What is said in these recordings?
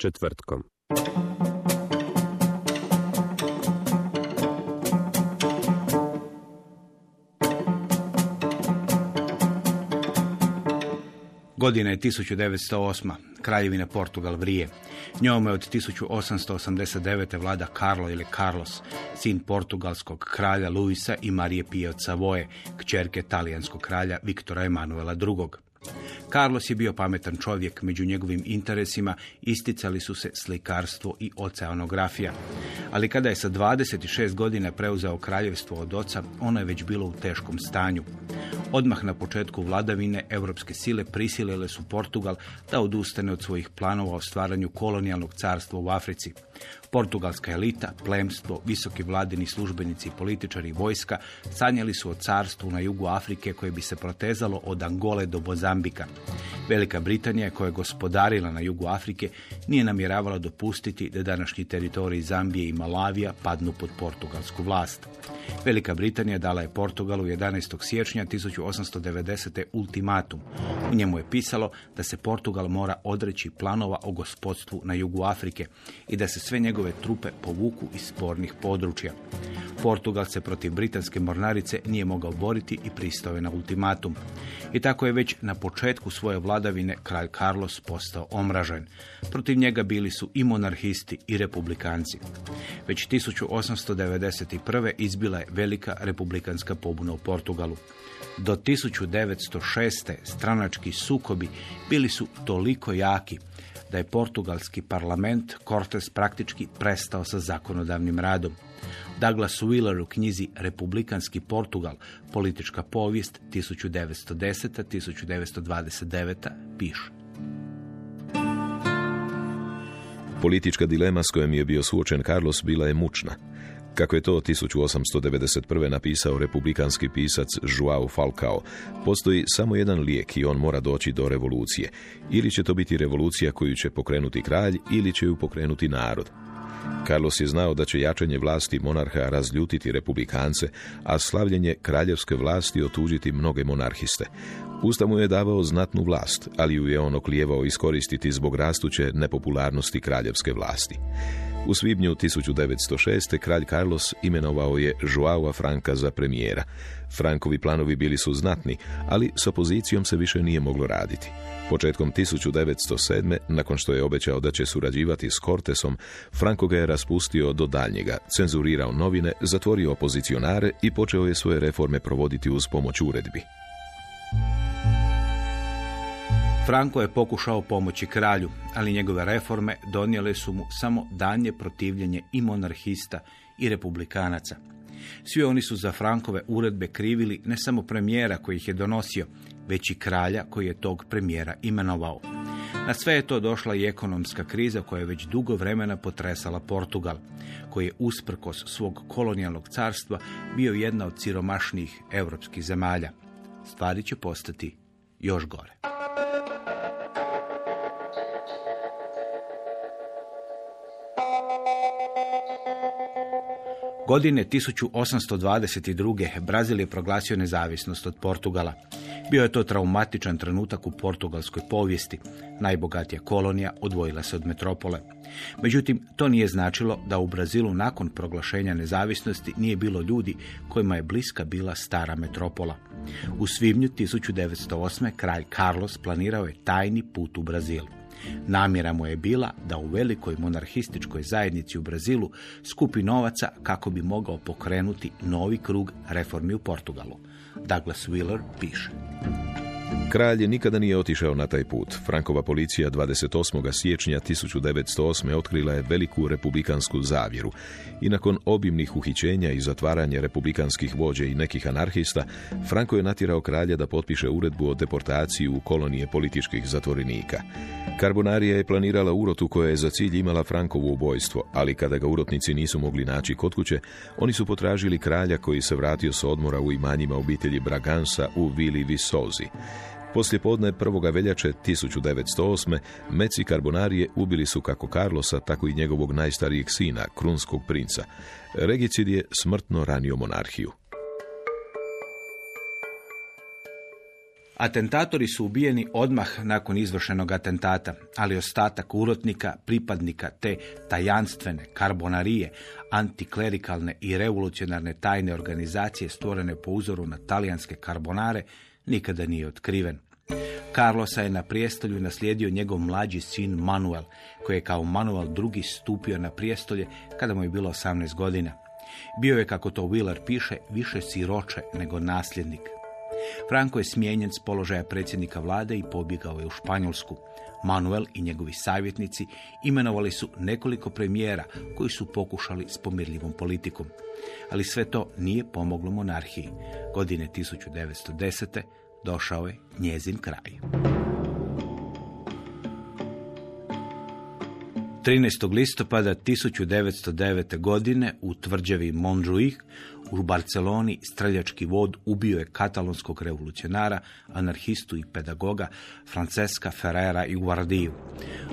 Četvrtkom. Godina je 1908. Kraljevina Portugal vrije. Njome od 1889. vlada Karlo ili Carlos, sin portugalskog kralja Luisa i Marije Pije od Savoje, kćerke talijanskog kralja Viktora Emanuela II. Carlos je bio pametan čovjek, među njegovim interesima isticali su se slikarstvo i oceanografija. Ali kada je sa 26 godina preuzeo kraljevstvo od oca, ono je već bilo u teškom stanju. Odmah na početku vladavine europske sile prisilile su Portugal da odustane od svojih planova o stvaranju kolonijalnog carstva u Africi. Portugalska elita, plemstvo, visoki vladini službenici političari i vojska sanjali su o carstvu na jugu Afrike koje bi se protezalo od Angole do Bozambika. Yeah. Velika Britanija koja je gospodarila na jugu Afrike nije namjeravala dopustiti da današnji teritorij Zambije i Malavija padnu pod portugalsku vlast. Velika Britanija dala je Portugalu 11. siječnja 1890. ultimatum. U njemu je pisalo da se Portugal mora odreći planova o gospodstvu na jugu Afrike i da se sve njegove trupe povuku iz spornih područja. Portugal se protiv britanske mornarice nije mogao boriti i pristao na ultimatum. I tako je već na početku svoje vladavine kralj Carlos postao omražen. Protiv njega bili su i monarhisti i republikanci. Već 1891. izbila je velika republikanska pobuna u Portugalu. Do 1906. stranački sukobi bili su toliko jaki da je portugalski parlament Cortes praktički prestao sa zakonodavnim radom. Douglas Wheeler u knjizi Republikanski Portugal, politička povijest 1910-1929 piše. Politička dilema s kojom je bio suočen Carlos bila je mučna. Kako je to 1891. napisao republikanski pisac Joao Falcao, postoji samo jedan lijek i on mora doći do revolucije. Ili će to biti revolucija koju će pokrenuti kralj, ili će ju pokrenuti narod. Carlos je znao da će jačanje vlasti monarha razljutiti republikance, a slavljenje kraljevske vlasti otuđiti mnoge monarhiste. Ustav mu je davao znatnu vlast, ali ju je on oklijevao iskoristiti zbog rastuće nepopularnosti kraljevske vlasti. U svibnju 1906. kralj Carlos imenovao je Joao Franka za premijera. Frankovi planovi bili su znatni, ali s opozicijom se više nije moglo raditi. Početkom 1907. nakon što je obećao da će surađivati s Cortesom, Franko ga je raspustio do daljnjega, cenzurirao novine, zatvorio opozicionare i počeo je svoje reforme provoditi uz pomoć uredbi. Franko je pokušao pomoći kralju, ali njegove reforme donijele su mu samo danje protivljenje i monarhista i republikanaca. Svi oni su za Frankove uredbe krivili ne samo premijera koji ih je donosio, već i kralja koji je tog premijera imenovao. Na sve je to došla i ekonomska kriza koja je već dugo vremena potresala Portugal, koji je usprkos svog kolonijalnog carstva bio jedna od siromašnijih europskih zemalja. Stvari će postati još gore. Godine 1822. Brazil je proglasio nezavisnost od Portugala. Bio je to traumatičan trenutak u portugalskoj povijesti. Najbogatija kolonija odvojila se od metropole. Međutim, to nije značilo da u Brazilu nakon proglašenja nezavisnosti nije bilo ljudi kojima je bliska bila stara metropola. U svibnju 1908. kralj Carlos planirao je tajni put u Brazil. Namjera mu je bila da u velikoj monarhističkoj zajednici u Brazilu skupi novaca kako bi mogao pokrenuti novi krug reformi u Portugalu. Douglas Wheeler piše. Kralj nikada nije otišao na taj put. Frankova policija 28. siječnja 1908. otkrila je veliku republikansku zavjeru i nakon obimnih uhićenja i zatvaranja republikanskih vođe i nekih anarhista, Franko je natjerao kralja da potpiše uredbu o deportaciji u kolonije političkih zatvorenika. Karbonarija je planirala urotu koja je za cilj imala Frankovo ubojstvo, ali kada ga urotnici nisu mogli naći kod kuće, oni su potražili kralja koji se vratio s odmora u imanjima obitelji Bragansa u Vili Visozi. Poslije podne 1. veljače 1908. Meci Karbonarije ubili su kako Carlosa, tako i njegovog najstarijeg sina, krunskog princa. Regicid je smrtno ranio monarhiju. Atentatori su ubijeni odmah nakon izvršenog atentata, ali ostatak urotnika, pripadnika te tajanstvene karbonarije, antiklerikalne i revolucionarne tajne organizacije stvorene po uzoru na talijanske karbonare, nikada nije otkriven. Carlosa je na prijestolju naslijedio njegov mlađi sin Manuel, koji je kao Manuel drugi stupio na prijestolje kada mu je bilo 18 godina. Bio je, kako to Wheeler piše, više siroče nego nasljednik. Franco je smijenjen s položaja predsjednika vlade i pobjegao je u Španjolsku. Manuel i njegovi savjetnici imenovali su nekoliko premijera koji su pokušali s pomirljivom politikom. Ali sve to nije pomoglo monarhiji. Godine 1910. došao je njezin kraj. 13. listopada 1909. godine u tvrđavi Montjuic u Barceloni streljački vod ubio je katalonskog revolucionara, anarhistu i pedagoga Francesca Ferrera i Guardiju.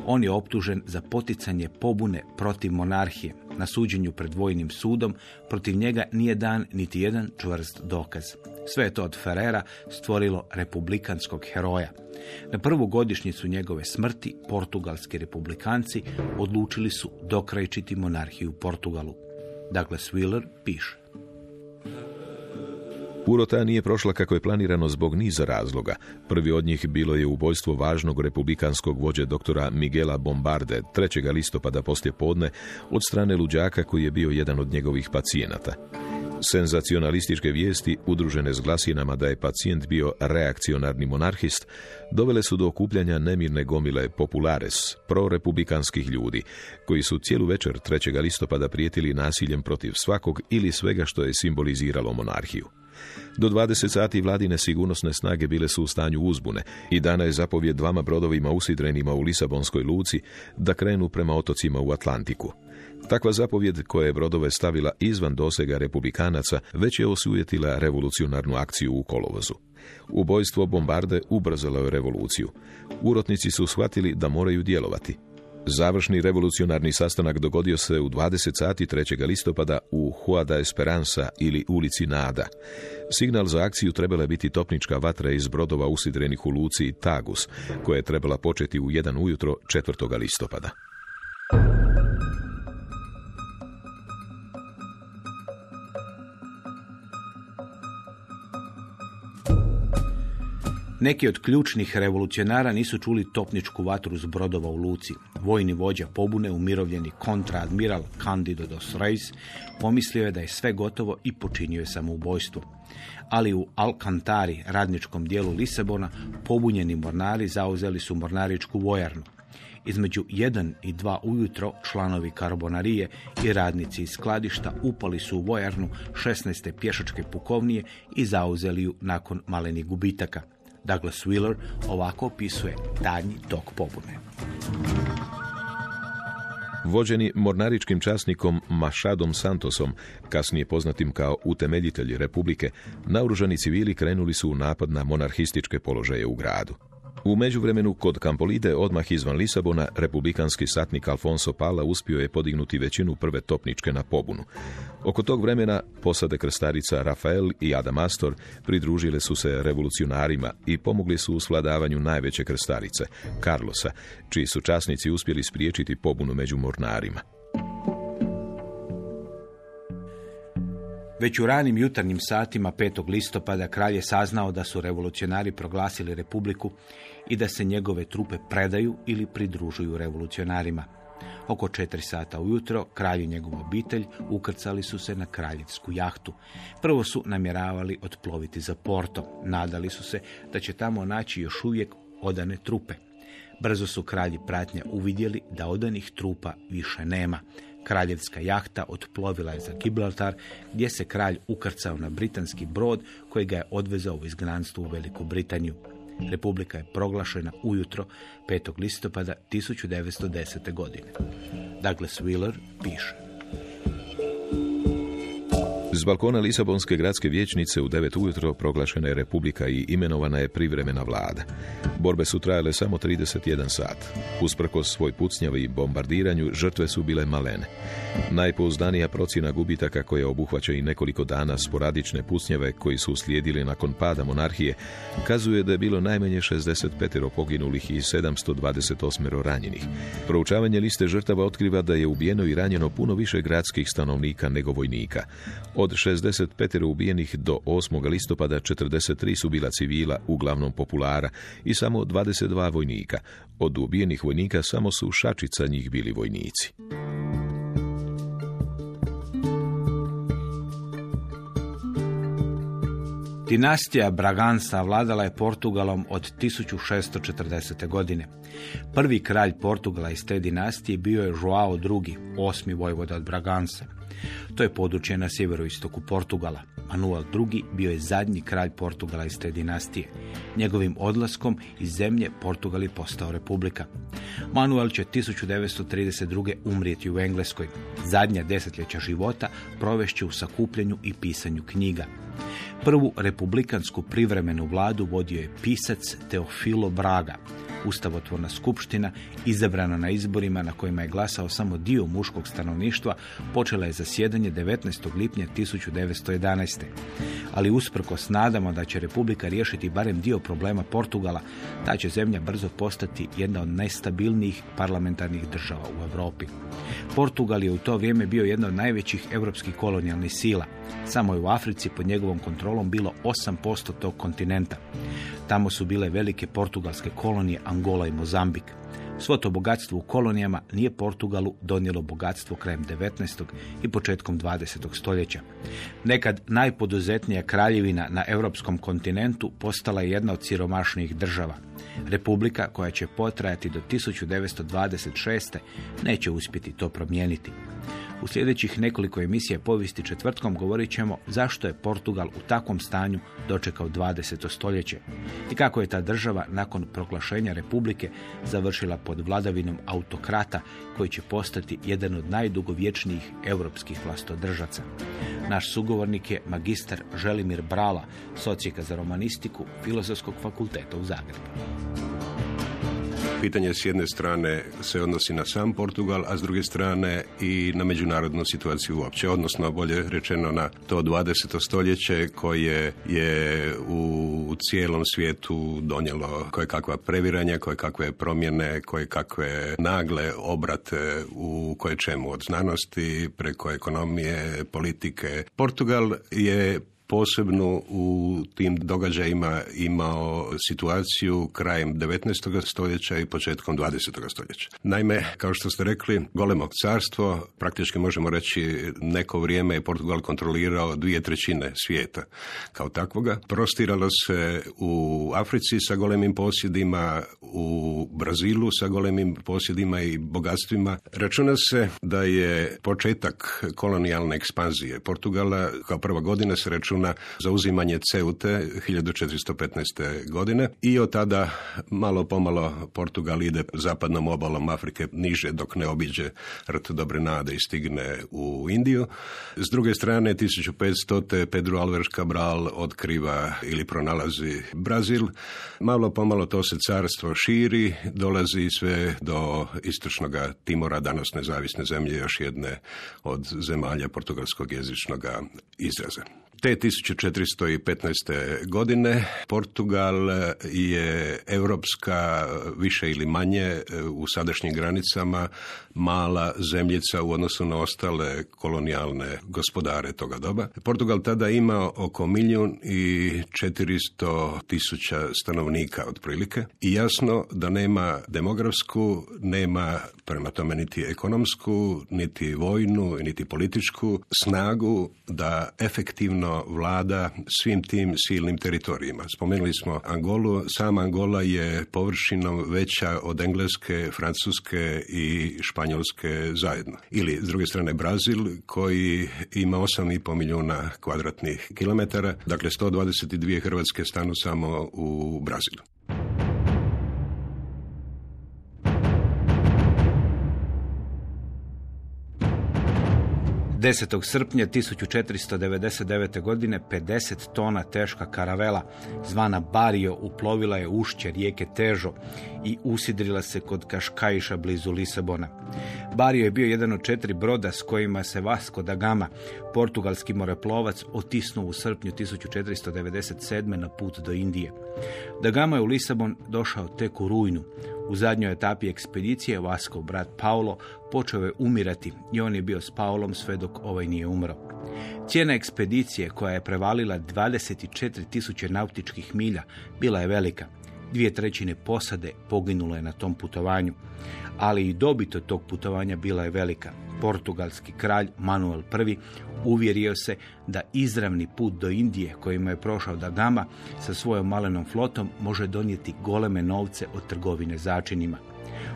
On je optužen za poticanje pobune protiv monarhije. Na suđenju pred vojnim sudom protiv njega nije dan niti jedan čvrst dokaz. Sve je to od Ferrera stvorilo republikanskog heroja. Na prvu godišnjicu njegove smrti portugalski republikanci odlučili su dokrajčiti monarhiju u Portugalu. Douglas Wheeler piše. Urota nije prošla kako je planirano zbog niza razloga. Prvi od njih bilo je ubojstvo važnog republikanskog vođe doktora Miguela Bombarde 3. listopada poslije podne od strane luđaka koji je bio jedan od njegovih pacijenata. Senzacionalističke vijesti, udružene s glasinama da je pacijent bio reakcionarni monarhist, dovele su do okupljanja nemirne gomile populares, prorepublikanskih ljudi, koji su cijelu večer 3. listopada prijetili nasiljem protiv svakog ili svega što je simboliziralo monarhiju. Do 20 sati vladine sigurnosne snage bile su u stanju uzbune i dana je zapovjed dvama brodovima usidrenima u Lisabonskoj luci da krenu prema otocima u Atlantiku. Takva zapovjed koja je brodove stavila izvan dosega republikanaca već je osujetila revolucionarnu akciju u kolovozu. Ubojstvo bombarde ubrzalo je revoluciju. Urotnici su shvatili da moraju djelovati. Završni revolucionarni sastanak dogodio se u 20 sati 3. listopada u Huada Esperanza ili ulici Nada. Signal za akciju trebala biti topnička vatra iz brodova usidrenih u luci Tagus, koja je trebala početi u jedan ujutro 4. listopada. Neki od ključnih revolucionara nisu čuli topničku vatru s brodova u luci. Vojni vođa pobune, umirovljeni kontraadmiral Candido dos Reis, pomislio je da je sve gotovo i počinio je samoubojstvo. Ali u Alcantari, radničkom dijelu Lisabona, pobunjeni mornari zauzeli su mornaričku vojarnu. Između 1 i 2 ujutro članovi karbonarije i radnici iz skladišta upali su u vojarnu 16. pješačke pukovnije i zauzeli ju nakon malenih gubitaka. Douglas Wheeler ovako opisuje danji tok pobune. Vođeni mornaričkim časnikom Mašadom Santosom, kasnije poznatim kao utemeljitelji Republike, naoružani civili krenuli su u napad na monarhističke položaje u gradu. U međuvremenu, kod Kampolide, odmah izvan Lisabona, republikanski satnik Alfonso Pala uspio je podignuti većinu prve topničke na pobunu. Oko tog vremena posade krstarica Rafael i Adamastor pridružile su se revolucionarima i pomogli su u svladavanju najveće krstarice, Carlosa, čiji su časnici uspjeli spriječiti pobunu među mornarima. Već u ranim jutarnjim satima 5. listopada kralj je saznao da su revolucionari proglasili republiku i da se njegove trupe predaju ili pridružuju revolucionarima. Oko četiri sata ujutro kralj i njegov obitelj ukrcali su se na kraljevsku jahtu. Prvo su namjeravali otploviti za Porto. Nadali su se da će tamo naći još uvijek odane trupe. Brzo su kralji pratnja uvidjeli da odanih trupa više nema. Kraljevska jahta otplovila je za Gibraltar, gdje se kralj ukrcao na britanski brod koji ga je odvezao u izgnanstvo u Veliku Britaniju. Republika je proglašena ujutro 5. listopada 1910. godine. Douglas Wheeler piše. S balkona Lisabonske gradske vijećnice u 9 ujutro proglašena je republika i imenovana je privremena vlada. Borbe su trajale samo 31 sat. Usprkos svoj pucnjavi i bombardiranju, žrtve su bile malene. Najpouzdanija procjena gubitaka koja obuhvaća i nekoliko dana sporadične pucnjave koji su uslijedili nakon pada monarhije, kazuje da je bilo najmanje 65 poginulih i 728 ranjenih. Proučavanje liste žrtava otkriva da je ubijeno i ranjeno puno više gradskih stanovnika nego vojnika. Od 65 ubijenih do 8. listopada 43 su bila civila, uglavnom populara, i samo 22 vojnika. Od ubijenih vojnika samo su šačica njih bili vojnici. Dinastija Bragansa vladala je Portugalom od 1640. godine. Prvi kralj Portugala iz te dinastije bio je Joao II, osmi vojvoda od Bragansa. To je područje na sjeveroistoku Portugala. Manuel II bio je zadnji kralj Portugala iz te dinastije. Njegovim odlaskom iz zemlje Portugal je postao republika. Manuel će 1932. umrijeti u Engleskoj. Zadnja desetljeća života provešće u sakupljenju i pisanju knjiga. Prvu republikansku privremenu vladu vodio je pisac Teofilo Braga. Ustavotvorna skupština, izabrana na izborima na kojima je glasao samo dio muškog stanovništva, počela je zasjedanje 19. lipnja 1911. Ali usprkos nadamo da će Republika riješiti barem dio problema Portugala, ta će zemlja brzo postati jedna od najstabilnijih parlamentarnih država u Europi. Portugal je u to vrijeme bio jedna od najvećih europskih kolonijalnih sila. Samo je u Africi pod njegovom kontrolom bilo 8% tog kontinenta. Tamo su bile velike portugalske kolonije Angola i Mozambik. Svo to bogatstvo u kolonijama nije Portugalu donijelo bogatstvo krajem 19. i početkom 20. stoljeća. Nekad najpoduzetnija kraljevina na europskom kontinentu postala je jedna od siromašnijih država. Republika koja će potrajati do 1926. neće uspjeti to promijeniti. U sljedećih nekoliko emisija povijesti četvrtkom govorit ćemo zašto je Portugal u takvom stanju dočekao 20. stoljeće i kako je ta država nakon proglašenja republike završila pod vladavinom autokrata koji će postati jedan od najdugovječnijih europskih vlastodržaca. Naš sugovornik je magistar Želimir Brala, socijeka za romanistiku Filozofskog fakulteta u Zagrebu. Pitanje s jedne strane se odnosi na sam Portugal, a s druge strane i na međunarodnu situaciju uopće, odnosno bolje rečeno na to 20. stoljeće koje je u cijelom svijetu donijelo koje kakva previranja, koje kakve promjene, koje kakve nagle obrate u koje čemu od znanosti preko ekonomije, politike. Portugal je posebno u tim događajima imao situaciju krajem 19. stoljeća i početkom 20. stoljeća. Naime, kao što ste rekli, golemo carstvo, praktički možemo reći neko vrijeme je Portugal kontrolirao dvije trećine svijeta kao takvoga. Prostiralo se u Africi sa golemim posjedima, u Brazilu sa golemim posjedima i bogatstvima. Računa se da je početak kolonijalne ekspanzije Portugala kao prva godina se računa na zauzimanje Ceute 1415. godine i od tada malo pomalo Portugal ide zapadnom obalom Afrike niže dok ne obiđe rt Dobre Nade i stigne u Indiju. S druge strane 1500. Pedro Alvarez Cabral otkriva ili pronalazi Brazil. Malo pomalo to se carstvo širi, dolazi sve do istočnog Timora, danas nezavisne zemlje, još jedne od zemalja portugalskog jezičnog izraza. Te 1415. godine Portugal je europska više ili manje u sadašnjim granicama mala zemljica u odnosu na ostale kolonijalne gospodare toga doba. Portugal tada ima oko milijun i 400 tisuća stanovnika otprilike i jasno da nema demografsku, nema prema tome niti ekonomsku, niti vojnu, niti političku snagu da efektivno vlada svim tim silnim teritorijima. Spomenuli smo Angolu, sama Angola je površinom veća od Engleske, Francuske i Španjolske zajedno. Ili, s druge strane, Brazil koji ima 8,5 milijuna kvadratnih kilometara, dakle 122 Hrvatske stanu samo u Brazilu. 10. srpnja 1499. godine 50 tona teška karavela zvana Bario uplovila je ušće rijeke Težo i usidrila se kod Kaškajiša blizu Lisabona. Bario je bio jedan od četiri broda s kojima se Vasco da Gama, portugalski moreplovac, otisnuo u srpnju 1497. na put do Indije. Da Gama je u Lisabon došao tek u rujnu. U zadnjoj etapi ekspedicije Vasco, brat Paulo, počeo je umirati i on je bio s Paulom sve dok ovaj nije umro. Cijena ekspedicije koja je prevalila 24.000 nautičkih milja bila je velika. Dvije trećine posade poginulo je na tom putovanju, ali i dobit od tog putovanja bila je velika. Portugalski kralj Manuel I uvjerio se da izravni put do Indije kojima je prošao da Gama sa svojom malenom flotom može donijeti goleme novce od trgovine začinima.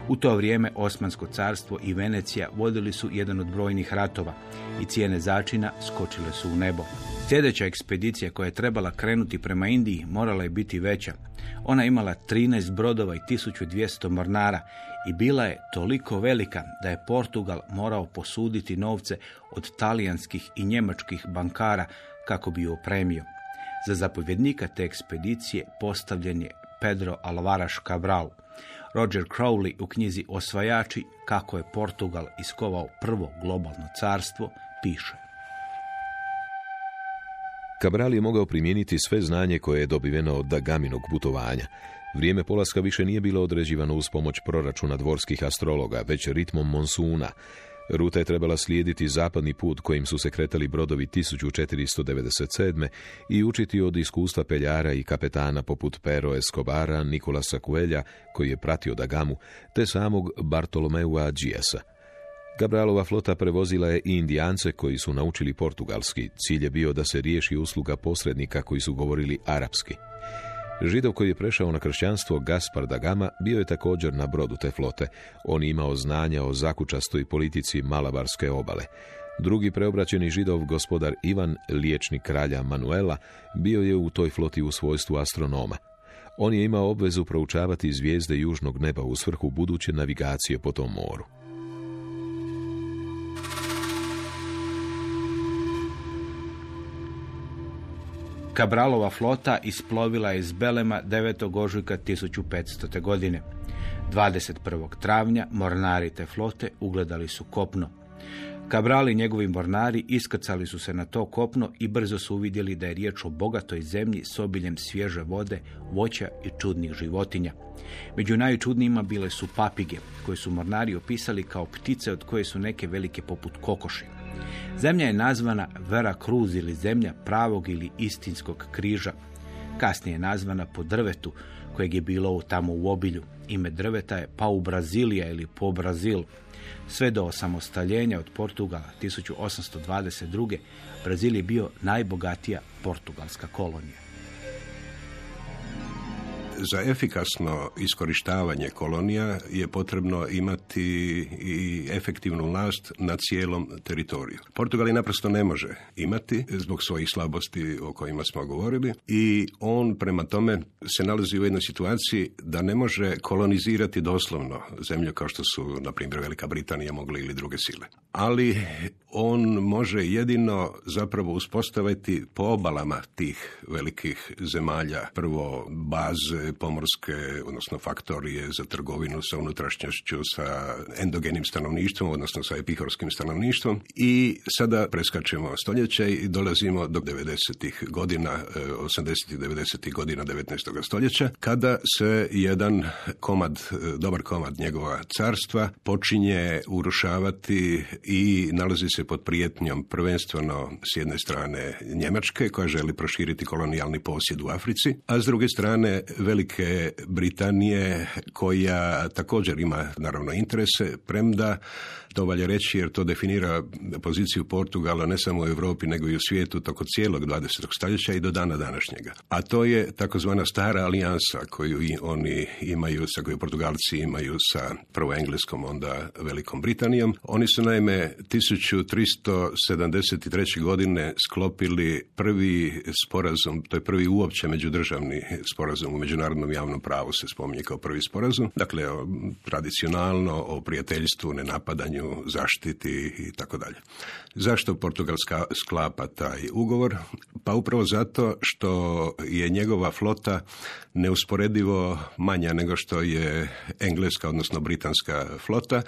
U to vrijeme Osmansko carstvo i Venecija vodili su jedan od brojnih ratova i cijene začina skočile su u nebo. Sljedeća ekspedicija koja je trebala krenuti prema Indiji morala je biti veća. Ona imala 13 brodova i 1200 mornara i bila je toliko velika da je Portugal morao posuditi novce od talijanskih i njemačkih bankara kako bi ju opremio. Za zapovjednika te ekspedicije postavljen je Pedro Alvaras Cabral. Roger Crowley u knjizi Osvajači kako je Portugal iskovao prvo globalno carstvo piše. Cabral je mogao primijeniti sve znanje koje je dobiveno od Dagaminog putovanja. Vrijeme polaska više nije bilo određivano uz pomoć proračuna dvorskih astrologa, već ritmom monsuna. Ruta je trebala slijediti zapadni put kojim su se kretali brodovi 1497. i učiti od iskustva peljara i kapetana poput Pero Escobara, Nikolasa Kuelja, koji je pratio Dagamu, te samog Bartolomeua Đijesa. Gabralova flota prevozila je i indijance koji su naučili portugalski. Cilj je bio da se riješi usluga posrednika koji su govorili arapski. Židov koji je prešao na kršćanstvo Gaspar da Gama bio je također na brodu te flote. On je imao znanja o zakučastoj politici Malabarske obale. Drugi preobraćeni židov, gospodar Ivan, liječnik kralja Manuela, bio je u toj floti u svojstvu astronoma. On je imao obvezu proučavati zvijezde južnog neba u svrhu buduće navigacije po tom moru. Kabralova flota isplovila je iz Belema 9. ožujka 1500. godine. 21. travnja mornari te flote ugledali su kopno. Cabral i njegovi mornari iskrcali su se na to kopno i brzo su uvidjeli da je riječ o bogatoj zemlji s obiljem svježe vode, voća i čudnih životinja. Među najčudnijima bile su papige, koje su mornari opisali kao ptice od koje su neke velike poput kokoši. Zemlja je nazvana Vera Cruz ili zemlja pravog ili istinskog križa. Kasnije je nazvana po drvetu kojeg je bilo tamo u obilju. Ime drveta je Pau Brazilija ili Po Brazil. Sve do osamostaljenja od Portugala 1822. Brazil je bio najbogatija portugalska kolonija za efikasno iskorištavanje kolonija je potrebno imati i efektivnu vlast na cijelom teritoriju. Portugal je naprosto ne može imati zbog svojih slabosti o kojima smo govorili i on prema tome se nalazi u jednoj situaciji da ne može kolonizirati doslovno zemlje kao što su, na primjer, Velika Britanija mogli ili druge sile. Ali on može jedino zapravo uspostaviti po obalama tih velikih zemalja prvo baze pomorske, odnosno faktorije za trgovinu sa unutrašnjošću, sa endogenim stanovništvom, odnosno sa epihorskim stanovništvom. I sada preskačemo stoljeće i dolazimo do 90. godina, 80. i 90. godina 19. stoljeća, kada se jedan komad, dobar komad njegova carstva počinje urušavati i nalazi se pod prijetnjom prvenstveno s jedne strane Njemačke koja želi proširiti kolonijalni posjed u Africi, a s druge strane Velike Britanije koja također ima naravno interese, premda to valja reći jer to definira poziciju Portugala ne samo u Europi nego i u svijetu toko cijelog 20. stoljeća i do dana današnjega. A to je takozvana stara alijansa koju oni imaju, sa koju Portugalci imaju sa prvo Engleskom, onda Velikom Britanijom. Oni su naime 1373. godine sklopili prvi sporazum, to je prvi uopće međudržavni sporazum u međunarodnom javnom pravu se spominje kao prvi sporazum. Dakle, tradicionalno o prijateljstvu, nenapadanju, zaštiti i tako dalje. Zašto Portugal sklapa taj ugovor? Pa upravo zato što je njegova flota neusporedivo manja nego što je engleska, odnosno britanska flota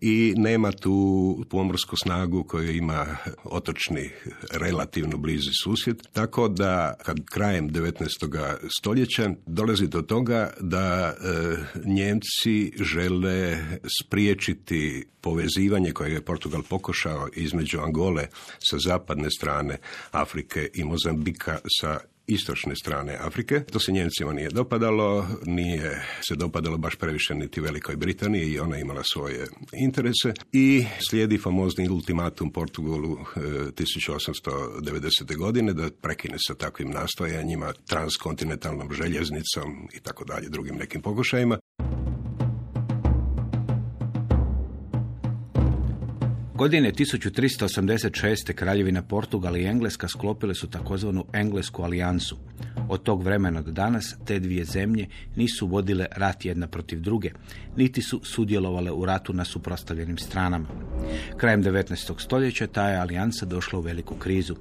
i nema tu pomorsku snagu koju ima otočni relativno blizi susjed. Tako da kad krajem 19. stoljeća dolazi do toga da e, Njemci žele spriječiti povezivanje koje je Portugal pokušao između Angole sa zapadne strane Afrike i Mozambika sa istočne strane Afrike. To se Njemcima nije dopadalo, nije se dopadalo baš previše niti Velikoj Britaniji i ona imala svoje interese i slijedi famozni ultimatum Portugalu 1890. E, godine da prekine sa takvim nastojanjima, transkontinentalnom željeznicom i tako dalje, drugim nekim pokušajima. Godine 1386. kraljevina Portugal i Engleska sklopile su takozvanu Englesku alijansu. Od tog vremena do danas te dvije zemlje nisu vodile rat jedna protiv druge, niti su sudjelovale u ratu na suprotstavljenim stranama. Krajem 19. stoljeća ta je alijansa došla u veliku krizu.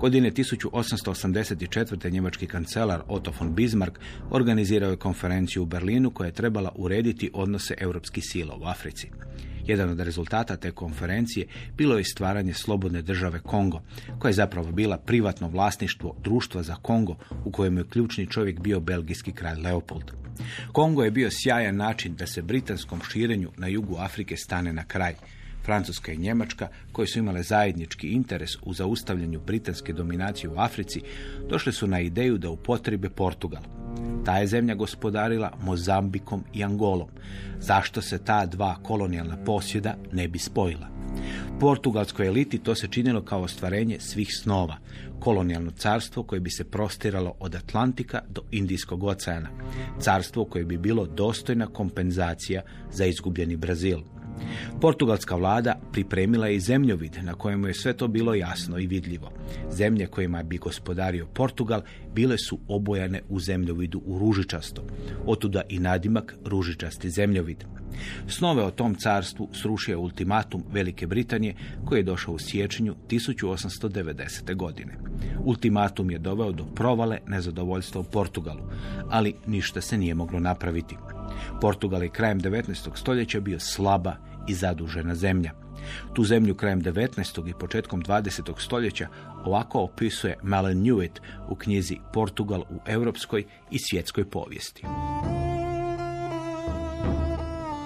Godine 1884. njemački kancelar Otto von Bismarck organizirao je konferenciju u Berlinu koja je trebala urediti odnose europskih sila u Africi. Jedan od rezultata te konferencije bilo je stvaranje slobodne države Kongo, koja je zapravo bila privatno vlasništvo društva za Kongo, u kojem je ključni čovjek bio belgijski kralj Leopold. Kongo je bio sjajan način da se britanskom širenju na jugu Afrike stane na kraj. Francuska i Njemačka, koje su imale zajednički interes u zaustavljanju britanske dominacije u Africi, došle su na ideju da upotrebe Portugal. Ta je zemlja gospodarila Mozambikom i Angolom. Zašto se ta dva kolonijalna posjeda ne bi spojila? Portugalskoj eliti to se činilo kao ostvarenje svih snova. Kolonijalno carstvo koje bi se prostiralo od Atlantika do Indijskog oceana. Carstvo koje bi bilo dostojna kompenzacija za izgubljeni Brazil. Portugalska vlada pripremila je i zemljovid na kojemu je sve to bilo jasno i vidljivo. Zemlje kojima bi gospodario Portugal bile su obojane u zemljovidu u ružičasto. Otuda i nadimak ružičasti zemljovid. Snove o tom carstvu srušio ultimatum Velike Britanije koji je došao u siječnju 1890. godine. Ultimatum je doveo do provale nezadovoljstva u Portugalu, ali ništa se nije moglo napraviti. Portugal je krajem 19. stoljeća bio slaba i zadužena zemlja. Tu zemlju krajem 19. i početkom 20. stoljeća ovako opisuje Malen Newitt u knjizi Portugal u europskoj i svjetskoj povijesti.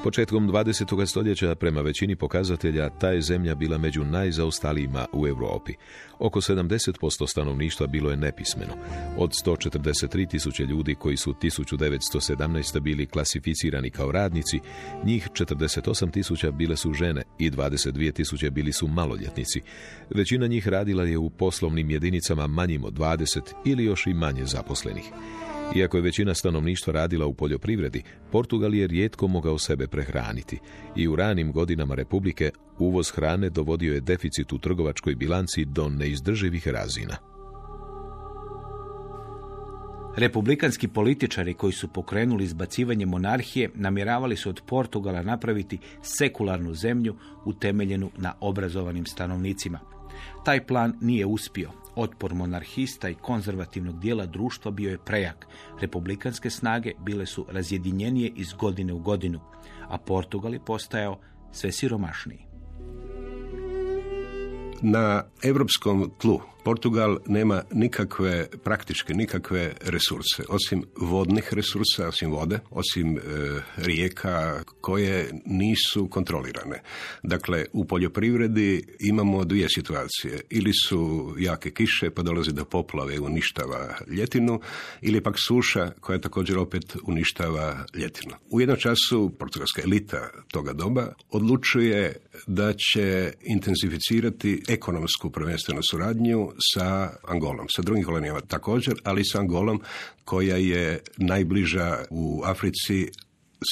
Početkom 20. stoljeća, prema većini pokazatelja, ta je zemlja bila među najzaostalijima u Europi. Oko 70% stanovništva bilo je nepismeno. Od 143 tisuće ljudi koji su 1917. bili klasificirani kao radnici, njih 48 tisuća bile su žene i 22 tisuće bili su maloljetnici. Većina njih radila je u poslovnim jedinicama manjim od 20 ili još i manje zaposlenih. Iako je većina stanovništva radila u poljoprivredi, Portugal je rijetko mogao sebe prehraniti i u ranim godinama Republike uvoz hrane dovodio je deficit u trgovačkoj bilanci do neizdrživih razina. Republikanski političari koji su pokrenuli izbacivanje monarhije namjeravali su od Portugala napraviti sekularnu zemlju utemeljenu na obrazovanim stanovnicima. Taj plan nije uspio, Otpor monarhista i konzervativnog dijela društva bio je prejak. Republikanske snage bile su razjedinjenije iz godine u godinu, a Portugal je postajao sve siromašniji. Na europskom tlu Portugal nema nikakve, praktički nikakve resurse, osim vodnih resursa, osim vode, osim e, rijeka koje nisu kontrolirane. Dakle, u poljoprivredi imamo dvije situacije. Ili su jake kiše pa dolazi do poplave i uništava ljetinu, ili pak suša koja također opet uništava ljetinu. U jednom času portugalska elita toga doba odlučuje da će intenzificirati ekonomsku prvenstvenu suradnju sa Angolom, sa drugim kolonijama također, ali sa Angolom koja je najbliža u Africi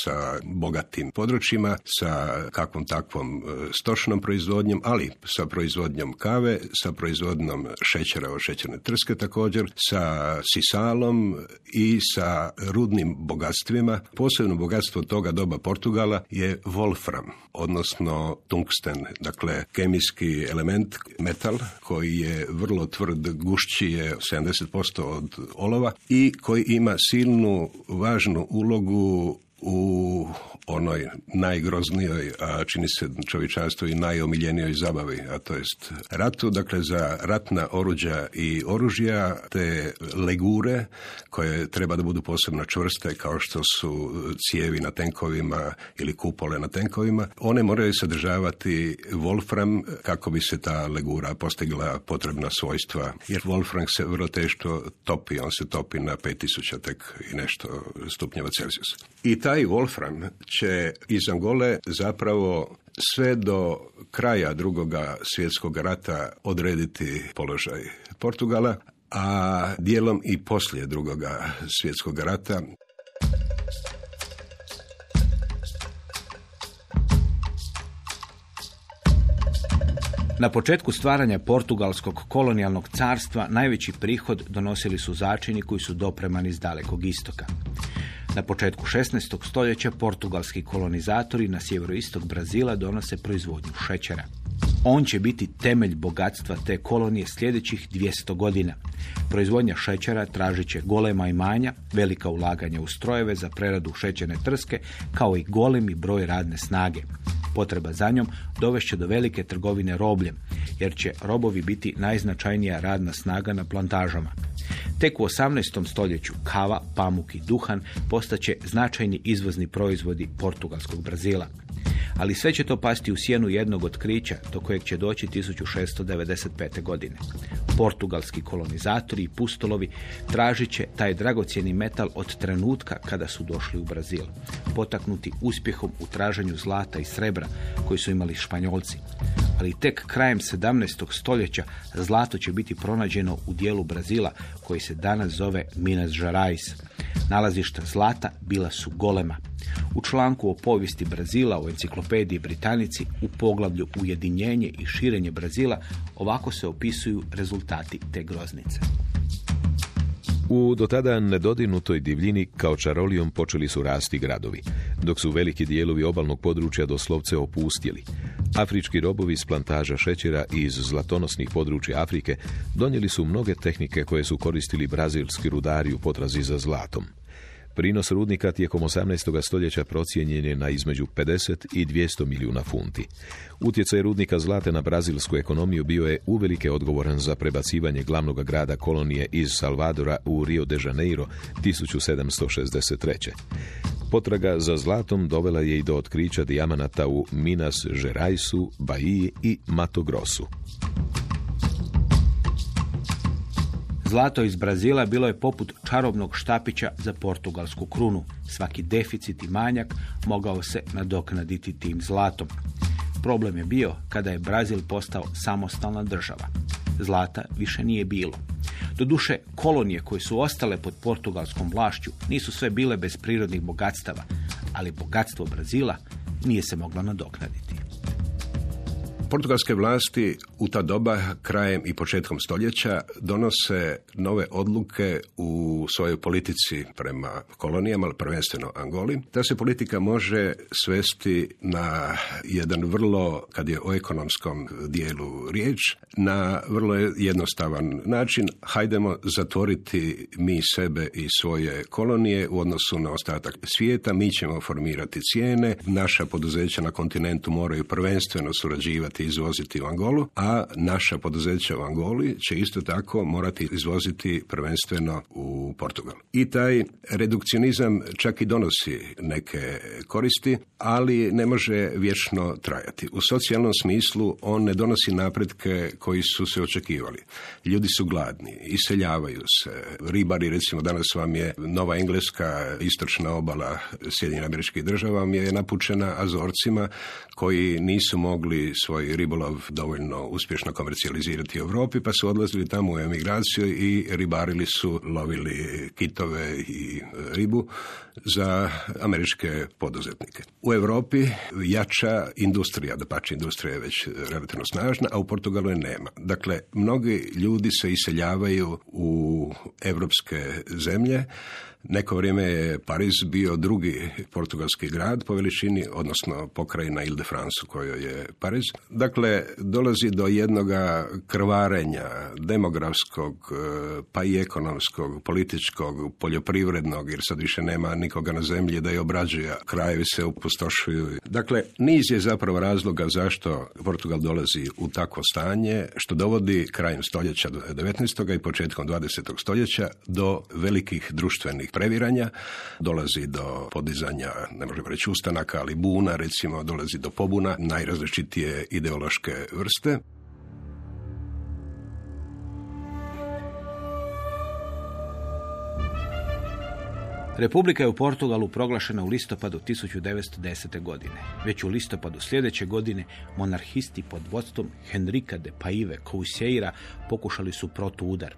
sa bogatim područjima, sa kakvom takvom e, stočnom proizvodnjom, ali sa proizvodnjom kave, sa proizvodnjom šećera od šećerne trske također, sa sisalom i sa rudnim bogatstvima. Posebno bogatstvo toga doba Portugala je wolfram, odnosno tungsten, dakle kemijski element, metal, koji je vrlo tvrd, gušći je 70% od olova i koji ima silnu, važnu ulogu u onoj najgroznijoj, a čini se čovječanstvo i najomiljenijoj zabavi, a to jest ratu, dakle za ratna oruđa i oružja, te legure koje treba da budu posebno čvrste kao što su cijevi na tenkovima ili kupole na tenkovima, one moraju sadržavati wolfram kako bi se ta legura postigla potrebna svojstva, jer wolfram se vrlo teško topi, on se topi na 5000 tek i nešto stupnjeva Celsijusa. I taj Wolfram će iz Angole zapravo sve do kraja drugoga svjetskog rata odrediti položaj Portugala, a dijelom i poslije drugoga svjetskog rata Na početku stvaranja portugalskog kolonijalnog carstva najveći prihod donosili su začini koji su dopremani iz dalekog istoka. Na početku 16. stoljeća portugalski kolonizatori na sjeveroistok Brazila donose proizvodnju šećera. On će biti temelj bogatstva te kolonije sljedećih 200 godina. Proizvodnja šećera tražit će golema imanja, velika ulaganja u strojeve za preradu šećerne trske, kao i golemi broj radne snage. Potreba za njom dovešće do velike trgovine robljem, jer će robovi biti najznačajnija radna snaga na plantažama. Tek u 18. stoljeću kava, pamuk i duhan postaće značajni izvozni proizvodi portugalskog Brazila. Ali sve će to pasti u sjenu jednog otkrića do kojeg će doći 1695. godine. Portugalski kolonizatori i pustolovi tražit će taj dragocjeni metal od trenutka kada su došli u Brazil, potaknuti uspjehom u traženju zlata i srebra koji su imali Španjolci. Ali tek krajem 17. stoljeća zlato će biti pronađeno u dijelu Brazila koji se danas zove Minas Gerais. Nalazišta zlata bila su golema. U članku o povijesti Brazila u enciklopediji Britanici u poglavlju Ujedinjenje i širenje Brazila ovako se opisuju rezultati te groznice. U dotada nedodinutoj divljini kao čarolijom počeli su rasti gradovi, dok su veliki dijelovi obalnog područja doslovce opustjeli. Afrički robovi s plantaža šećera i iz zlatonosnih područja Afrike donijeli su mnoge tehnike koje su koristili brazilski rudari u potrazi za zlatom. Prinos rudnika tijekom 18. stoljeća procijenjen je na između 50 i 200 milijuna funti. Utjecaj rudnika zlata na brazilsku ekonomiju bio je uvelike odgovoran za prebacivanje glavnog grada kolonije iz Salvadora u Rio de Janeiro 1763. Potraga za zlatom dovela je i do otkrića dijamanata u Minas Geraisu, Bahiji i Mato Grossu. Zlato iz Brazila bilo je poput čarobnog štapića za portugalsku krunu. Svaki deficit i manjak mogao se nadoknaditi tim zlatom. Problem je bio kada je Brazil postao samostalna država. Zlata više nije bilo. Doduše, kolonije koje su ostale pod portugalskom vlašću nisu sve bile bez prirodnih bogatstava, ali bogatstvo Brazila nije se moglo nadoknaditi. Portugalske vlasti u ta doba, krajem i početkom stoljeća, donose nove odluke u svojoj politici prema kolonijama, ali prvenstveno Angoli. Ta se politika može svesti na jedan vrlo, kad je o ekonomskom dijelu riječ, na vrlo jednostavan način. Hajdemo zatvoriti mi sebe i svoje kolonije u odnosu na ostatak svijeta. Mi ćemo formirati cijene. Naša poduzeća na kontinentu moraju prvenstveno surađivati i izvoziti u Angolu, a naša poduzeća u Angoli će isto tako morati izvoziti prvenstveno u Portugal. I taj redukcionizam čak i donosi neke koristi, ali ne može vječno trajati. U socijalnom smislu on ne donosi napretke koji su se očekivali. Ljudi su gladni, iseljavaju se. Ribari, recimo danas vam je Nova Engleska, istočna obala Sjedinjenih američkih država vam je napučena Azorcima koji nisu mogli svoj ribolov dovoljno uspješno komercijalizirati u Europi, pa su odlazili tamo u emigraciju i ribarili su, lovili kitove i ribu za američke poduzetnike. U Europi jača industrija, da pače industrija je već relativno snažna, a u Portugalu je nema. Dakle, mnogi ljudi se iseljavaju u europske zemlje, Neko vrijeme je Pariz bio drugi portugalski grad po veličini, odnosno pokrajina Ile-de-France u kojoj je Pariz. Dakle, dolazi do jednoga krvarenja demografskog, e, pa i ekonomskog, političkog, poljoprivrednog, jer sad više nema nikoga na zemlji da je obrađuje, krajevi se upustošuju. Dakle, niz je zapravo razloga zašto Portugal dolazi u takvo stanje, što dovodi krajem stoljeća 19. i početkom 20. stoljeća do velikih društvenih previranja, dolazi do podizanja, ne možemo reći ustanaka, ali buna, recimo, dolazi do pobuna, najrazličitije ideološke vrste. Republika je u Portugalu proglašena u listopadu 1910. godine. Već u listopadu sljedeće godine monarhisti pod vodstvom Henrika de Paive Couseira pokušali su protuudar.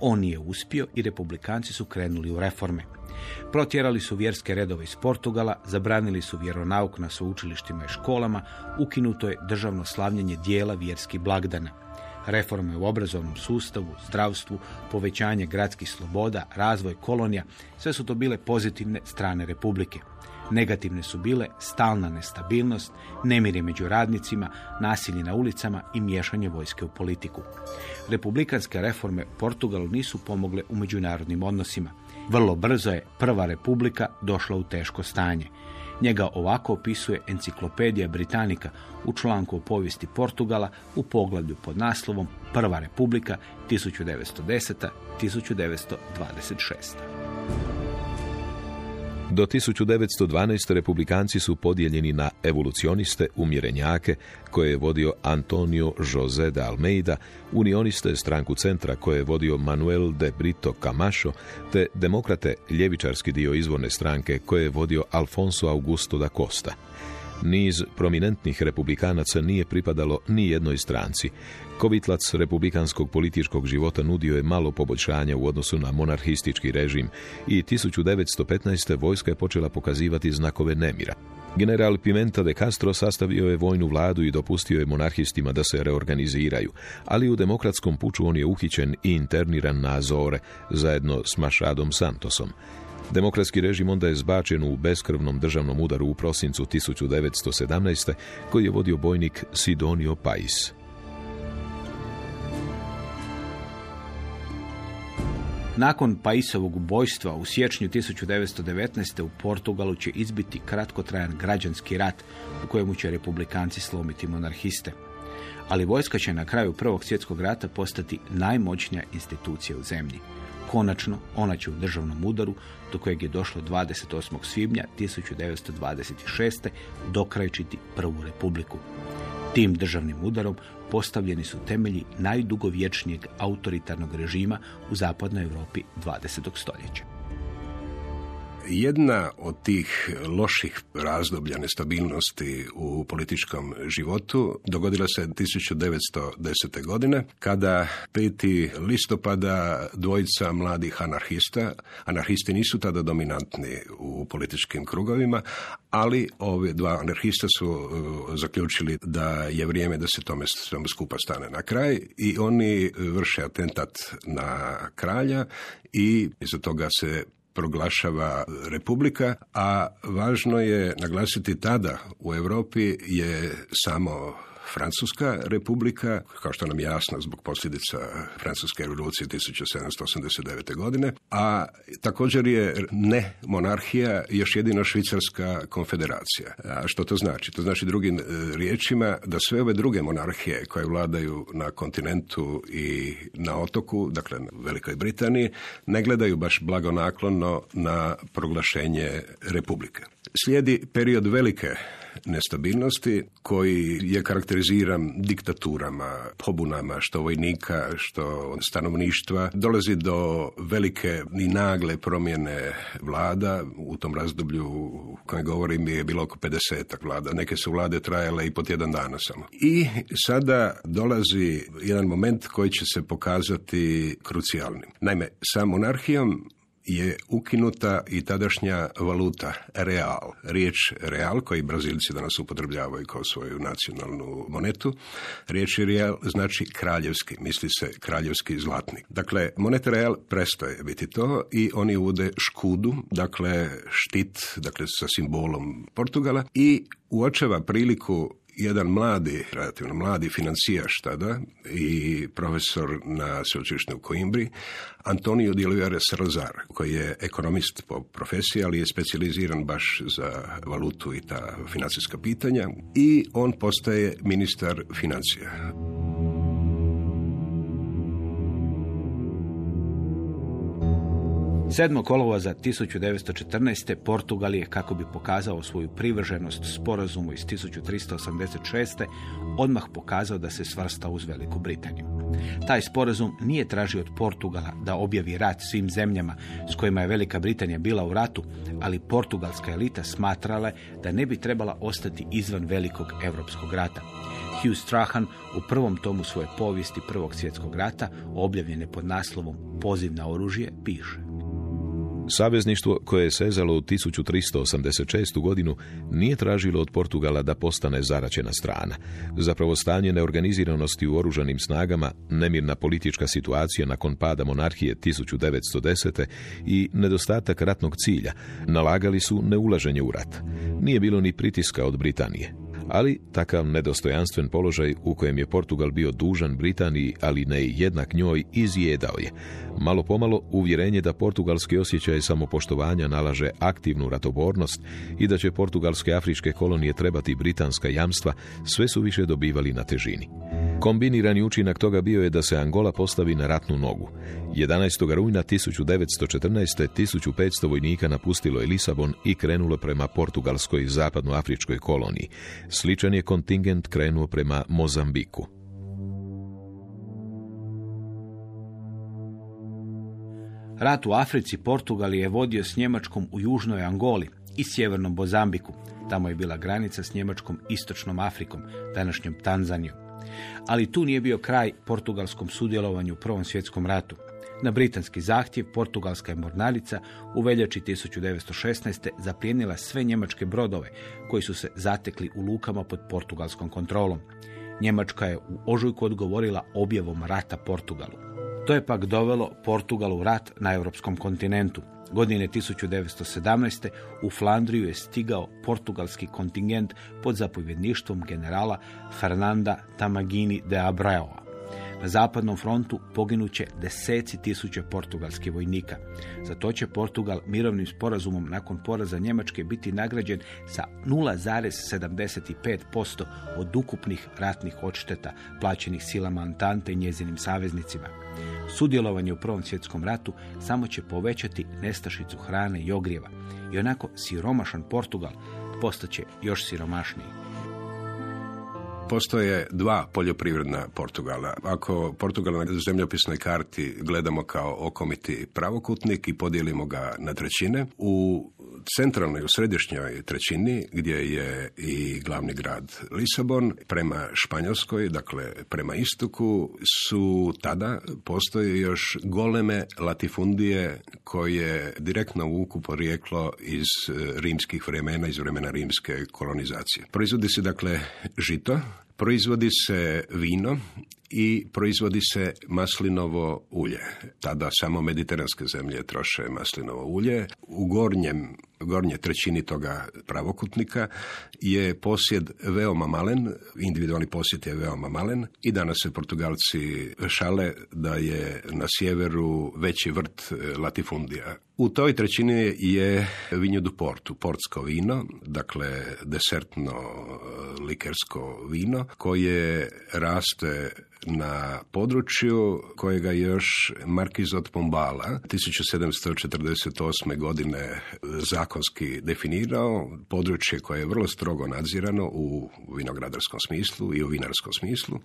On je uspio i republikanci su krenuli u reforme. Protjerali su vjerske redove iz Portugala, zabranili su vjeronauk na sveučilištima i školama, ukinuto je državno slavljenje dijela vjerskih blagdana. Reforme u obrazovnom sustavu, zdravstvu, povećanje gradskih sloboda, razvoj kolonija, sve su to bile pozitivne strane Republike. Negativne su bile stalna nestabilnost, nemire među radnicima, nasilje na ulicama i miješanje vojske u politiku. Republikanske reforme Portugalu nisu pomogle u međunarodnim odnosima. Vrlo brzo je Prva republika došla u teško stanje. Njega ovako opisuje enciklopedija Britanika u članku o povijesti Portugala u poglavlju pod naslovom Prva republika 1910-1926. Do 1912. republikanci su podijeljeni na evolucioniste, umjerenjake, koje je vodio Antonio José de Almeida, unioniste stranku centra koje je vodio Manuel de Brito Camacho, te demokrate ljevičarski dio izvorne stranke koje je vodio Alfonso Augusto da Costa. Niz prominentnih republikanaca nije pripadalo ni jednoj stranci. Kovitlac republikanskog političkog života nudio je malo poboljšanja u odnosu na monarhistički režim i 1915. vojska je počela pokazivati znakove nemira. General Pimenta de Castro sastavio je vojnu vladu i dopustio je monarhistima da se reorganiziraju, ali u demokratskom puču on je uhićen i interniran na Azore, zajedno s Mašadom Santosom. Demokratski režim onda je zbačen u beskrvnom državnom udaru u prosincu 1917. koji je vodio bojnik Sidonio Pais. Nakon Paisovog ubojstva u siječnju 1919. u Portugalu će izbiti kratkotrajan građanski rat u kojemu će republikanci slomiti monarhiste. Ali vojska će na kraju Prvog svjetskog rata postati najmoćnija institucija u zemlji. Konačno, ona će u državnom udaru, do kojeg je došlo 28. svibnja 1926. dokrajčiti Prvu republiku. Tim državnim udarom postavljeni su temelji najdugovječnijeg autoritarnog režima u zapadnoj Europi 20. stoljeća. Jedna od tih loših razdoblja nestabilnosti u političkom životu dogodila se 1910. godine kada 5. listopada dvojica mladih anarhista, anarhisti nisu tada dominantni u političkim krugovima, ali ove dva anarhista su uh, zaključili da je vrijeme da se tome skupa stane na kraj i oni vrše atentat na kralja i iza toga se proglašava republika, a važno je naglasiti tada u Europi je samo Francuska republika, kao što nam je jasno zbog posljedica Francuske revolucije 1789. godine, a također je ne monarhija još jedino švicarska konfederacija. A što to znači? To znači drugim e, riječima da sve ove druge monarhije koje vladaju na kontinentu i na otoku, dakle u Velikoj Britaniji, ne gledaju baš blagonaklono na proglašenje republike. Slijedi period velike nestabilnosti koji je karakteriziran diktaturama, pobunama što vojnika, što stanovništva. Dolazi do velike i nagle promjene vlada. U tom razdoblju u kojem govorim je bilo oko 50 vlada. Neke su vlade trajale i po tjedan dana samo. I sada dolazi jedan moment koji će se pokazati krucijalnim. Naime, sa monarhijom je ukinuta i tadašnja valuta real. Riječ real, koji Brazilci danas upotrebljavaju kao svoju nacionalnu monetu, riječ je real znači kraljevski, misli se kraljevski zlatnik. Dakle, moneta real prestaje biti to i oni uvode škudu, dakle štit, dakle sa simbolom Portugala i uočava priliku jedan mladi, relativno mladi financijaš tada i profesor na sveučilištu u Coimbri, Antonio de Salazar, koji je ekonomist po profesiji, ali je specijaliziran baš za valutu i ta financijska pitanja i on postaje ministar financija. 7. kolovoza 1914. Portugal je, kako bi pokazao svoju privrženost sporazumu iz 1386. odmah pokazao da se svrsta uz Veliku Britaniju. Taj sporazum nije tražio od Portugala da objavi rat svim zemljama s kojima je Velika Britanija bila u ratu, ali portugalska elita smatrala da ne bi trebala ostati izvan velikog europskog rata. Hugh Strahan u prvom tomu svoje povijesti Prvog svjetskog rata, objavljene pod naslovom Poziv na oružje, piše. Savezništvo koje je sezalo u 1386. godinu nije tražilo od Portugala da postane zaraćena strana. Zapravo stanje neorganiziranosti u oružanim snagama, nemirna politička situacija nakon pada monarhije 1910. i nedostatak ratnog cilja nalagali su neulaženje u rat. Nije bilo ni pritiska od Britanije ali takav nedostojanstven položaj u kojem je Portugal bio dužan Britaniji, ali ne jednak njoj, izjedao je. Malo pomalo uvjerenje da portugalski osjećaj samopoštovanja nalaže aktivnu ratobornost i da će portugalske afričke kolonije trebati britanska jamstva, sve su više dobivali na težini. Kombinirani učinak toga bio je da se Angola postavi na ratnu nogu. 11. rujna 1914. 1500 vojnika napustilo je Lisabon i krenulo prema portugalskoj zapadnoafričkoj koloniji. Sličan je kontingent krenuo prema Mozambiku. Rat u Africi Portugal je vodio s Njemačkom u južnoj Angoli i sjevernom Mozambiku. Tamo je bila granica s Njemačkom istočnom Afrikom, današnjom Tanzanijom. Ali tu nije bio kraj portugalskom sudjelovanju u Prvom svjetskom ratu. Na britanski zahtjev portugalska je mornarica u veljači 1916. zaplijenila sve njemačke brodove koji su se zatekli u lukama pod portugalskom kontrolom. Njemačka je u ožujku odgovorila objavom rata Portugalu. To je pak dovelo Portugal u rat na europskom kontinentu. Godine 1917. u Flandriju je stigao portugalski kontingent pod zapovjedništvom generala Fernanda Tamagini de Abraoa. Na zapadnom frontu poginuće deseci tisuća portugalskih vojnika. Za to će Portugal mirovnim sporazumom nakon poraza Njemačke biti nagrađen sa 0,75% od ukupnih ratnih odšteta plaćenih silama Antante i njezinim saveznicima. Sudjelovanje u Prvom svjetskom ratu samo će povećati nestašicu hrane i ogrijeva. I onako siromašan Portugal postaće još siromašniji. Postoje dva poljoprivredna Portugala. Ako Portugal na zemljopisnoj karti gledamo kao okomiti pravokutnik i podijelimo ga na trećine, u centralnoj, u središnjoj trećini, gdje je i glavni grad Lisabon, prema Španjolskoj, dakle prema istoku, su tada postoje još goleme latifundije koje direktno vuku porijeklo iz e, rimskih vremena, iz vremena rimske kolonizacije. Proizvodi se dakle žito, proizvodi se vino i proizvodi se maslinovo ulje. Tada samo mediteranske zemlje troše maslinovo ulje. U gornjem gornje trećini toga pravokutnika je posjed veoma malen, individualni posjed je veoma malen i danas se Portugalci šale da je na sjeveru veći vrt latifundija. U toj trećini je vinju du portu, portsko vino, dakle desertno e, likersko vino koje raste na području kojega još Markiz od Pombala 1748. godine zakonski definirao, područje koje je vrlo strogo nadzirano u vinogradarskom smislu i u vinarskom smislu,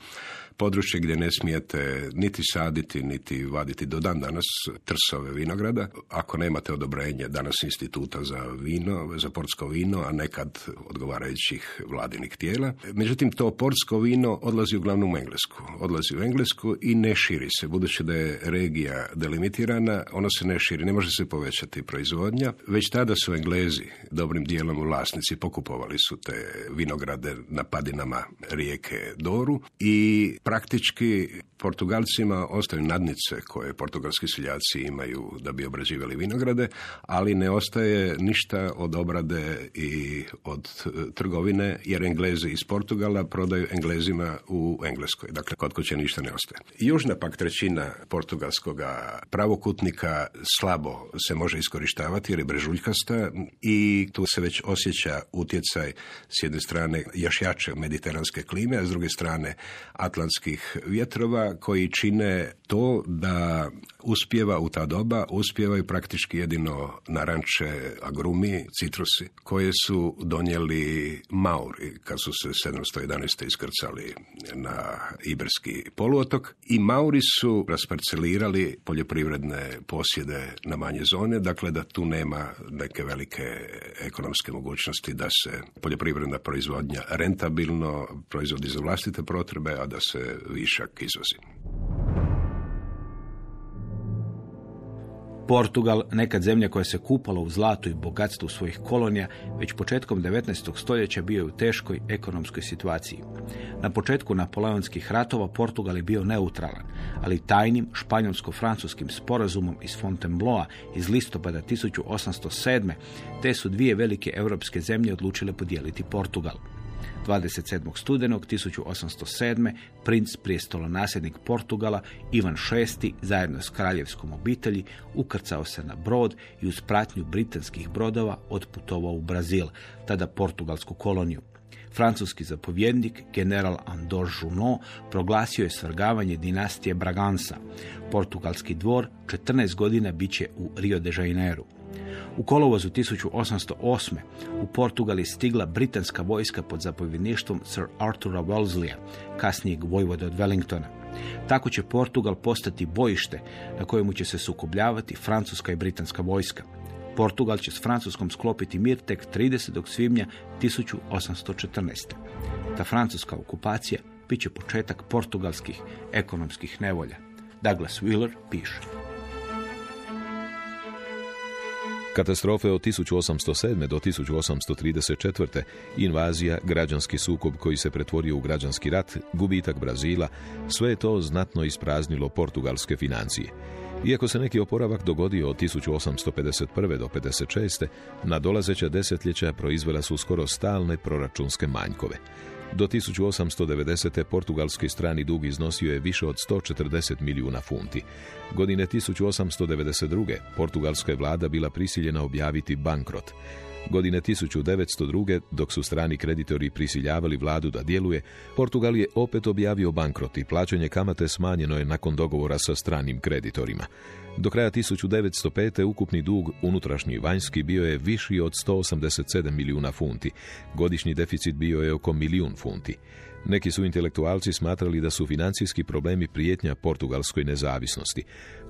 područje gdje ne smijete niti saditi, niti vaditi do dan danas trsove vinograda, ako nemate odobrenje danas instituta za vino, za portsko vino, a nekad odgovarajućih vladinih tijela. Međutim, to portsko vino odlazi uglavnom u Englesku odlazi u Englesku i ne širi se. Budući da je regija delimitirana, ono se ne širi, ne može se povećati proizvodnja. Već tada su Englezi dobrim dijelom vlasnici pokupovali su te vinograde na padinama rijeke Doru i praktički Portugalcima ostaju nadnice koje portugalski seljaci imaju da bi obrađivali vinograde, ali ne ostaje ništa od obrade i od e, trgovine, jer Englezi iz Portugala prodaju Englezima u Engleskoj. Dakle, kod kuće ništa ne ostaje. Južna pak trećina portugalskog pravokutnika slabo se može iskorištavati jer je brežuljkasta i tu se već osjeća utjecaj s jedne strane još jače mediteranske klime, a s druge strane atlantskih vjetrova koji čine to da uspjeva u ta doba, uspjevaju praktički jedino naranče, agrumi, citrusi, koje su donijeli Mauri kad su se 711. iskrcali na Iberski poluotok i Mauri su rasparcelirali poljoprivredne posjede na manje zone, dakle da tu nema neke velike ekonomske mogućnosti da se poljoprivredna proizvodnja rentabilno proizvodi za vlastite potrebe, a da se višak izvozi. Portugal, nekad zemlja koja se kupala u zlatu i bogatstvu svojih kolonija, već početkom 19. stoljeća bio je u teškoj ekonomskoj situaciji. Na početku napoleonskih ratova Portugal je bio neutralan, ali tajnim španjolsko-francuskim sporazumom iz Fontainebleau iz listopada 1807. te su dvije velike europske zemlje odlučile podijeliti Portugal. 27. studenog 1807. princ prijestolonasljednik Portugala Ivan VI zajedno s kraljevskom obitelji ukrcao se na brod i uz pratnju britanskih brodova otputovao u Brazil, tada portugalsku koloniju. Francuski zapovjednik, general Andor Junot, proglasio je svrgavanje dinastije Bragansa. Portugalski dvor 14 godina bit će u Rio de Janeiro. U kolovozu 1808. u Portugal je stigla britanska vojska pod zapovjedništvom Sir Artura Wellesleya, kasnijeg vojvoda od Wellingtona. Tako će Portugal postati bojište na kojemu će se sukobljavati francuska i britanska vojska. Portugal će s Francuskom sklopiti mir tek 30. svibnja 1814. Ta francuska okupacija bit će početak portugalskih ekonomskih nevolja. Douglas Wheeler piše. Katastrofe od 1807. do 1834. invazija, građanski sukob koji se pretvorio u građanski rat, gubitak Brazila, sve je to znatno ispraznilo portugalske financije. Iako se neki oporavak dogodio od 1851. do 56. na dolazeća desetljeća proizvela su skoro stalne proračunske manjkove. Do 1890. portugalski strani dug iznosio je više od 140 milijuna funti. Godine 1892. portugalska je vlada bila prisiljena objaviti bankrot. Godine 1902. dok su strani kreditori prisiljavali vladu da djeluje, Portugal je opet objavio bankrot i plaćanje kamate smanjeno je nakon dogovora sa stranim kreditorima. Do kraja 1905. ukupni dug, unutrašnji vanjski, bio je viši od 187 milijuna funti. Godišnji deficit bio je oko milijun funti. Neki su intelektualci smatrali da su financijski problemi prijetnja portugalskoj nezavisnosti.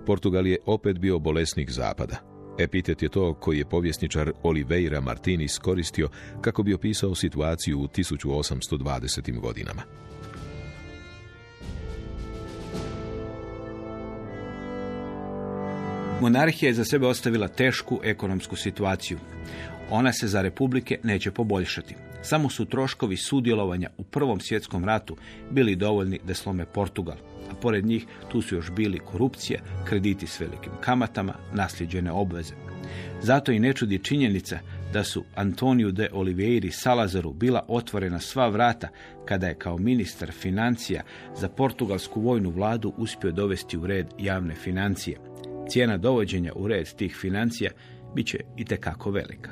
Portugal je opet bio bolesnik zapada. Epitet je to koji je povjesničar Oliveira Martinis koristio kako bi opisao situaciju u 1820. godinama. Monarhija je za sebe ostavila tešku ekonomsku situaciju. Ona se za republike neće poboljšati. Samo su troškovi sudjelovanja u Prvom svjetskom ratu bili dovoljni da slome Portugal, pored njih tu su još bili korupcija, krediti s velikim kamatama, nasljeđene obveze. Zato i ne čudi činjenica da su Antoniju de Oliveiri Salazaru bila otvorena sva vrata kada je kao ministar financija za portugalsku vojnu vladu uspio dovesti u red javne financije. Cijena dovođenja u red tih financija bit će i tekako velika.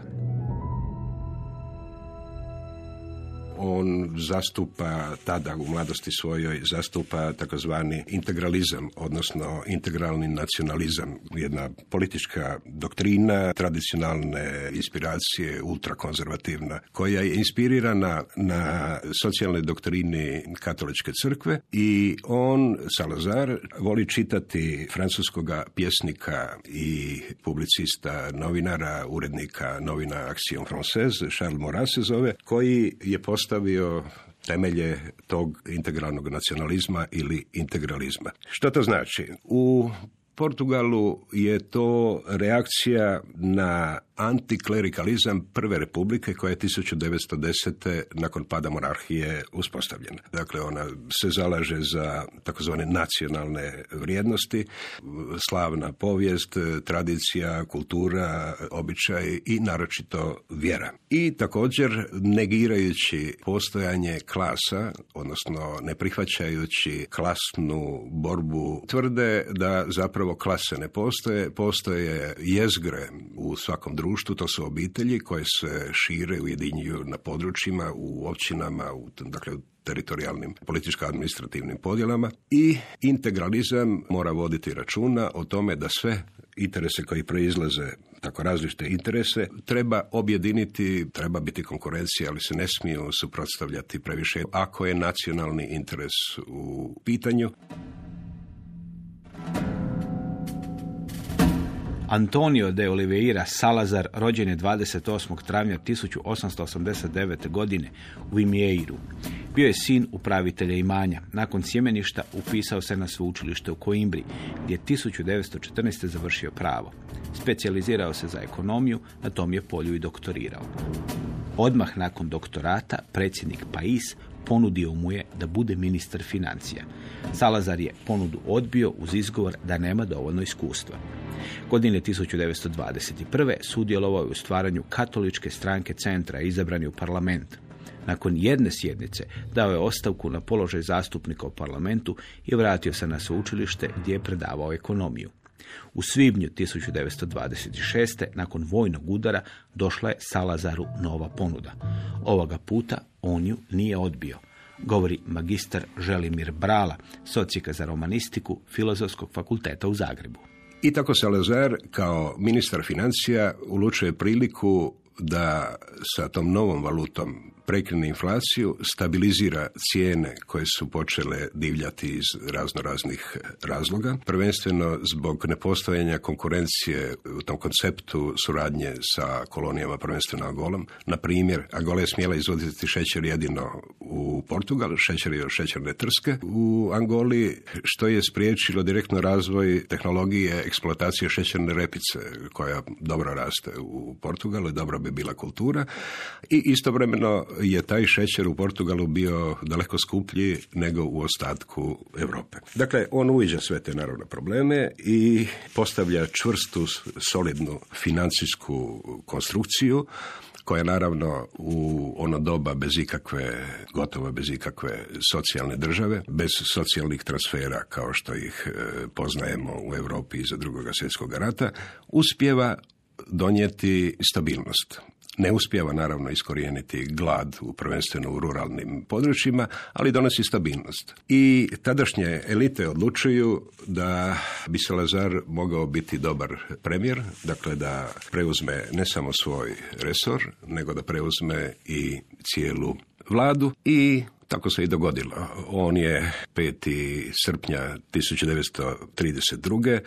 On zastupa tada u mladosti svojoj zastupa takozvani integralizam, odnosno integralni nacionalizam, jedna politička doktrina tradicionalne inspiracije ultrakonzervativna, koja je inspirirana na socijalnoj doktrini katoličke crkve i on, Salazar, voli čitati francuskoga pjesnika i publicista, novinara, urednika novina Action Française, Charles Maurras se zove, koji je postao postavio temelje tog integralnog nacionalizma ili integralizma. Što to znači? U Portugalu je to reakcija na antiklerikalizam prve republike koja je 1910. nakon pada monarhije uspostavljena. Dakle, ona se zalaže za takozvane nacionalne vrijednosti, slavna povijest, tradicija, kultura, običaj i naročito vjera. I također negirajući postojanje klasa, odnosno ne prihvaćajući klasnu borbu, tvrde da zapravo klase ne postoje, postoje jezgre u svakom društvu, to su obitelji koje se šire, ujedinjuju na područjima, u općinama, u, dakle teritorijalnim političko-administrativnim podjelama i integralizam mora voditi računa o tome da sve interese koji proizlaze tako različite interese, treba objediniti, treba biti konkurencija, ali se ne smiju suprotstavljati previše ako je nacionalni interes u pitanju. Antonio de Oliveira Salazar rođen je 28. travnja 1889. godine u Imieiru. Bio je sin upravitelja imanja. Nakon sjemeništa upisao se na sveučilište u Koimbri, gdje je 1914. završio pravo. Specijalizirao se za ekonomiju, na tom je polju i doktorirao. Odmah nakon doktorata predsjednik Pais ponudio mu je da bude ministar financija. Salazar je ponudu odbio uz izgovor da nema dovoljno iskustva. Godine 1921. sudjelovao je u stvaranju katoličke stranke centra izabrani u parlament. Nakon jedne sjednice dao je ostavku na položaj zastupnika u parlamentu i vratio se na sveučilište gdje je predavao ekonomiju. U svibnju 1926. nakon vojnog udara došla je Salazaru nova ponuda. Ovoga puta on ju nije odbio govori magistar Želimir Brala, socijeka za romanistiku Filozofskog fakulteta u Zagrebu. I tako Salazar kao ministar financija ulučuje priliku da sa tom novom valutom prekrene inflaciju, stabilizira cijene koje su počele divljati iz razno raznih razloga, prvenstveno zbog nepostojanja konkurencije u tom konceptu suradnje sa kolonijama, prvenstveno Angolom. Na primjer, Angola je smjela izvoziti šećer jedino u Portugal, šećer je šećerne trske u Angoli, što je spriječilo direktno razvoj tehnologije eksploatacije šećerne repice, koja dobro raste u Portugalu i dobra bi bila kultura. I istovremeno je taj šećer u Portugalu bio daleko skuplji nego u ostatku Europe. Dakle, on uviđa sve te naravno probleme i postavlja čvrstu, solidnu financijsku konstrukciju koja naravno u ono doba bez ikakve, gotovo bez ikakve socijalne države, bez socijalnih transfera kao što ih e, poznajemo u Europi iza drugog svjetskog rata, uspjeva donijeti stabilnost. Ne uspijeva naravno iskorijeniti glad u prvenstveno u ruralnim područjima, ali donosi stabilnost. I tadašnje elite odlučuju da bi Salazar mogao biti dobar premijer, dakle da preuzme ne samo svoj resor, nego da preuzme i cijelu vladu i tako se i dogodilo. On je 5. srpnja 1932.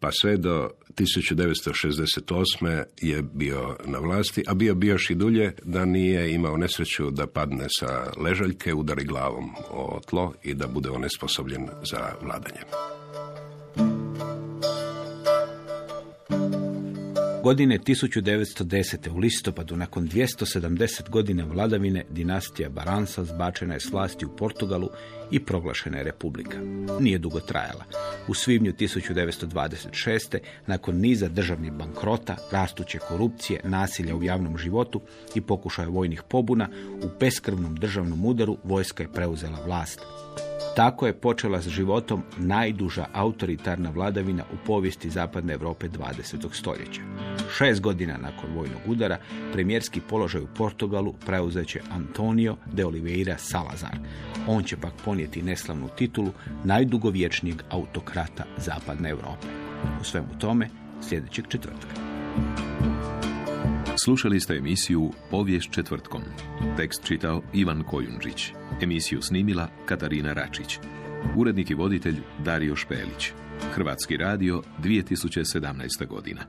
pa sve do 1968. je bio na vlasti, a bio bi još i dulje da nije imao nesreću da padne sa ležaljke, udari glavom o tlo i da bude onesposobljen za vladanje. Godine 1910. u listopadu, nakon 270 godina vladavine, dinastija Baransa zbačena je s vlasti u Portugalu i proglašena je republika. Nije dugo trajala. U svibnju 1926. nakon niza državnih bankrota, rastuće korupcije, nasilja u javnom životu i pokušaja vojnih pobuna, u beskrvnom državnom udaru vojska je preuzela vlast. Tako je počela s životom najduža autoritarna vladavina u povijesti Zapadne Europe 20. stoljeća. Šest godina nakon vojnog udara, premijerski položaj u Portugalu preuzet će Antonio de Oliveira Salazar. On će pak ponijeti neslavnu titulu najdugovječnijeg autokrata Zapadne Europe. U svemu tome sljedećeg četvrtka. Slušali ste emisiju Povijest četvrtkom. Tekst čitao Ivan Kojundžić. Emisiju snimila Katarina Račić. Urednik i voditelj Dario Špelić. Hrvatski radio 2017. godina.